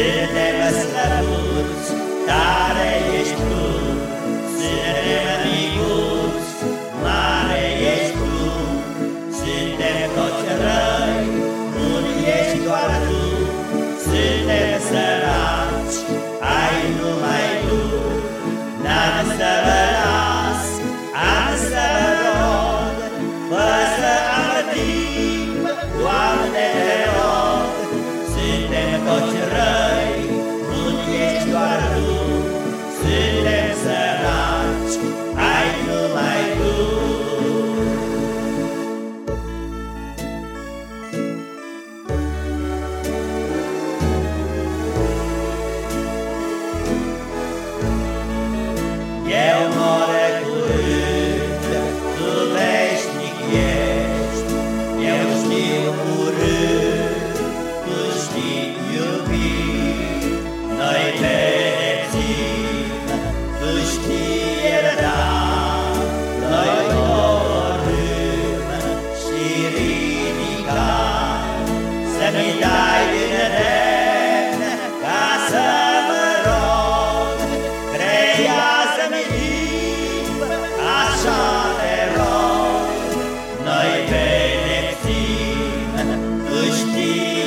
Cât de mă slăbuți, tare ești see.